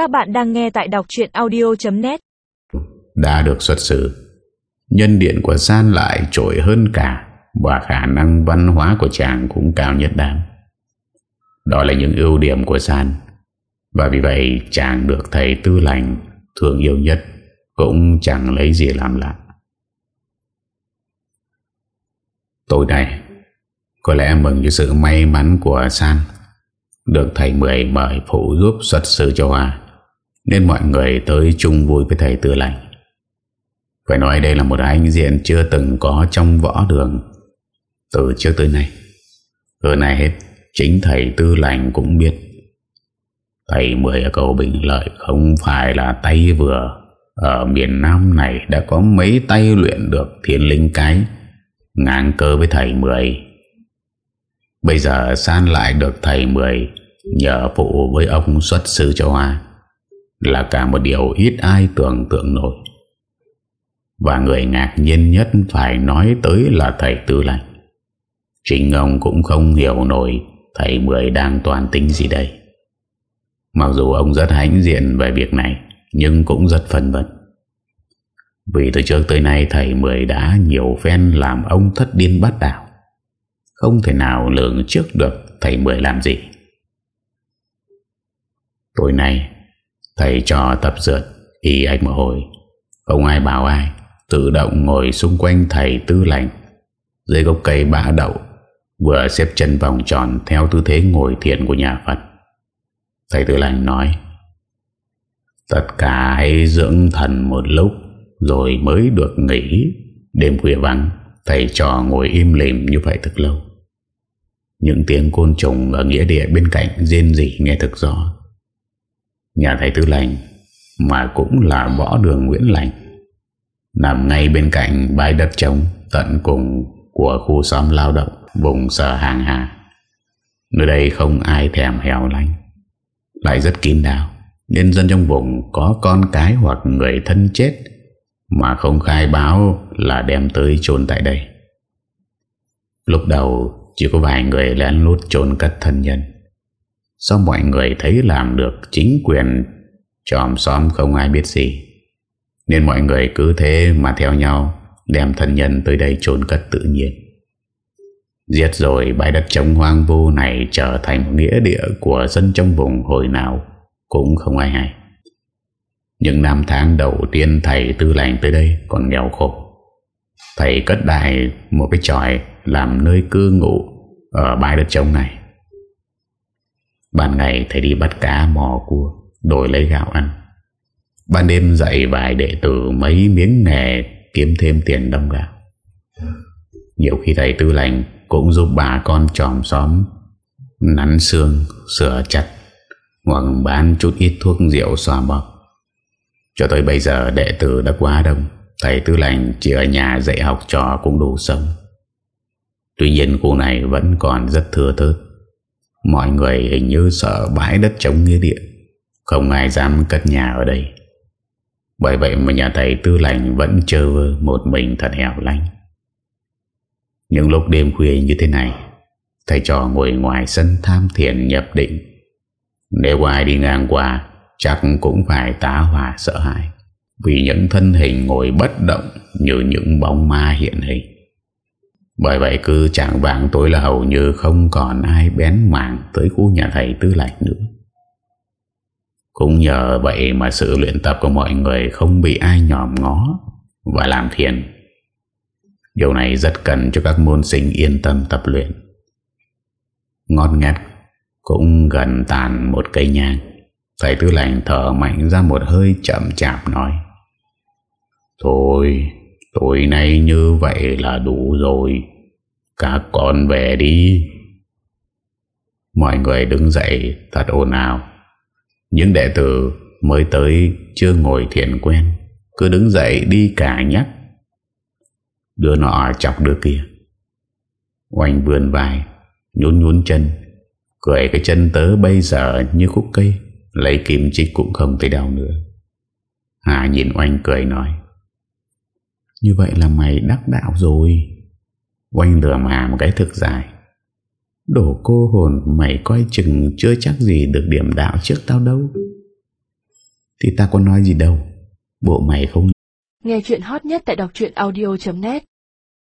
Các bạn đang nghe tại đọc chuyện audio.net Đã được xuất xử, Nhân điện của San lại trội hơn cả, Và khả năng văn hóa của chàng cũng cao nhất đáng. Đó là những ưu điểm của San Và vì vậy chàng được thầy tư lành Thương yêu nhất, Cũng chẳng lấy gì làm lạ. Tối nay, Có lẽ mừng cho sự may mắn của San Được thầy Mười mời phụ giúp xuất sư cho hòa. Nên mọi người tới chung vui với thầy tư lành Phải nói đây là một anh diện chưa từng có trong võ đường. Từ trước tới nay Hơn này hết, Chính thầy tư lành cũng biết. Thầy Mười ở cầu Bình Lợi Không phải là tay vừa. Ở miền Nam này đã có mấy tay luyện được thiên linh cái, Ngang cơ với thầy Mười. Bây giờ san lại được thầy Mười Nhờ phụ với ông xuất sư cho Hoa. Là cả một điều ít ai tưởng tượng nổi. Và người ngạc nhiên nhất phải nói tới là thầy Tư Lành. Chính ông cũng không hiểu nổi Thầy Mười đang toàn tính gì đây. Mặc dù ông rất hãnh diện về việc này, Nhưng cũng rất phân vân. Vì từ trước tới nay thầy Mười đã nhiều phen làm ông thất điên bắt đảo Không thể nào lường trước được thầy Mười làm gì. Tối nay Thầy trò tập dượt, Y ạch một hồi. Không ai bảo ai, Tự động ngồi xung quanh thầy tư lành Dưới gốc cây bã đậu, Vừa xếp chân vòng tròn Theo tư thế ngồi thiện của nhà Phật. Thầy tư lành nói, Tất cả hãy dưỡng thần một lúc, Rồi mới được nghỉ. Đêm khuya vắng, Thầy trò ngồi im lìm như vậy thật lâu. Những tiếng côn trùng Ở nghĩa địa bên cạnh Rên rỉ nghe thật rõ. Nhà thầy tư lành Mà cũng là võ đường Nguyễn Lành Nằm ngay bên cạnh bãi đất trống Tận cùng của khu xóm lao động Vùng sở hàng hà. Nơi đây không ai thèm hẻo lánh, Lại rất kín đáo Nên dân trong vùng có con cái hoặc người thân chết Mà không khai báo là đem tới chôn tại đây. Lúc đầu chỉ có vài người lén lút chôn cất thân nhân. Sao mọi người thấy làm được chính quyền Tròm xóm không ai biết gì? Nên mọi người cứ thế mà theo nhau, Đem thân nhân tới đây chôn cất tự nhiên. Giết rồi bãi đất trống hoang vô này Trở thành nghĩa địa của dân trong vùng hồi nào Cũng không ai hay. Những năm tháng đầu tiên thầy tư lành tới đây còn nghèo khổ. Thầy cất đại một cái tròi làm nơi cư ngụ ở bãi đất trống này. Ban ngày thầy đi bắt cá mò cua, Đổi lấy gạo ăn. Ban đêm dạy vài đệ tử mấy miếng nghề Kiếm thêm tiền đông gạo. Nhiều khi thầy tư lành Cũng giúp bà con tròm xóm, Nắn xương, Sửa chặt, Hoặc bán chút ít thuốc rượu xòa bọc Cho tới bây giờ đệ tử đã quá đông, Thầy tư lành chỉ ở nhà dạy học trò cũng đủ sống. Tuy nhiên khu này vẫn còn rất thừa thớt. Mọi người hình như sợ bãi đất trống nghĩa địa. Không ai dám cất nhà ở đây. Bởi vậy mà nhà thầy tư lành vẫn chờ vơ một mình thật hẻo lánh. Những lúc đêm khuya như thế này, Thầy trò ngồi ngoài sân tham thiền nhập định. Nếu ai đi ngang qua, Chắc cũng phải tá hỏa sợ hãi Vì những thân hình ngồi bất động Như những bóng ma hiện hình bởi vậy cứ chẳng vàng tối là hầu như không còn ai bén mảng tới khu nhà thầy tư lạch nữa. Cũng nhờ vậy mà sự luyện tập của mọi người không bị ai nhòm ngó và làm phiền Điều này rất cần cho các môn sinh yên tâm tập luyện. Ngon ngét cũng gần tàn một cây nhang. Thầy tư lành thở mạnh ra một hơi chậm chạp nói. Thôi, tối nay như vậy là đủ rồi. Các con về đi. Mọi người đứng dậy thật ồn ào. Những đệ tử mới tới chưa ngồi thiền quen, Cứ đứng dậy đi cả nhắc. Đứa nọ chọc đứa kia. Oanh vườn vai, Nhún nhún chân, Cười cái chân tớ bây giờ như khúc cây, Lấy kim chích cũng không thấy đau nữa. Hà nhìn oanh cười nói, Như vậy là mày đắc đạo rồi. Oanh lừa mà một cái thực dài. Đổ cô hồn, mày coi chừng chưa chắc gì được điểm đạo trước tao đâu. Thì ta có nói gì đâu, Bộ mày không Nghe chuyện hot nhất tại đọc audio.net